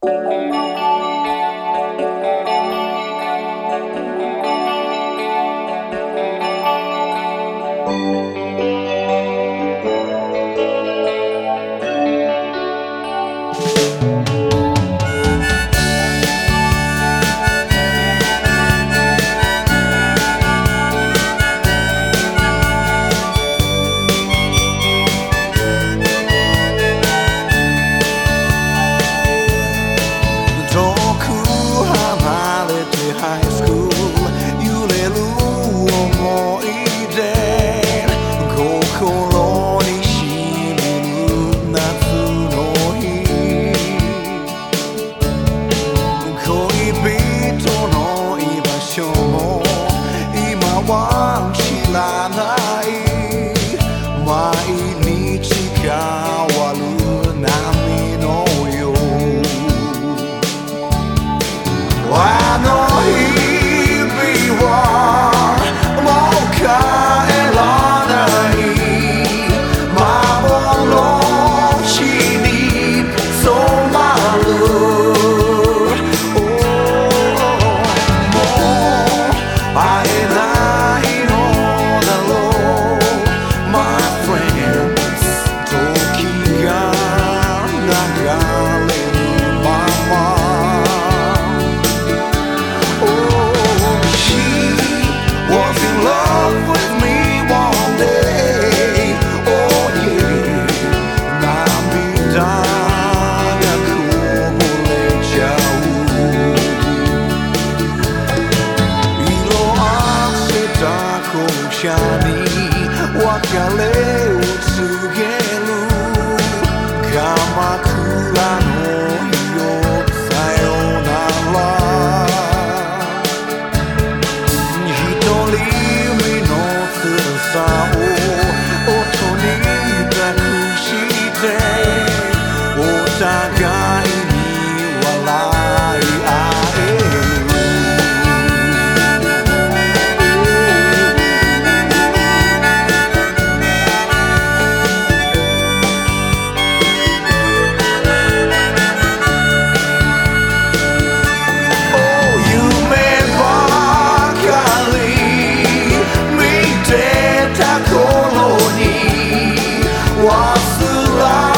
Música 毎日変わる波のようあの日々はもう帰らない幻に染まる、oh, もう会えない song. the light.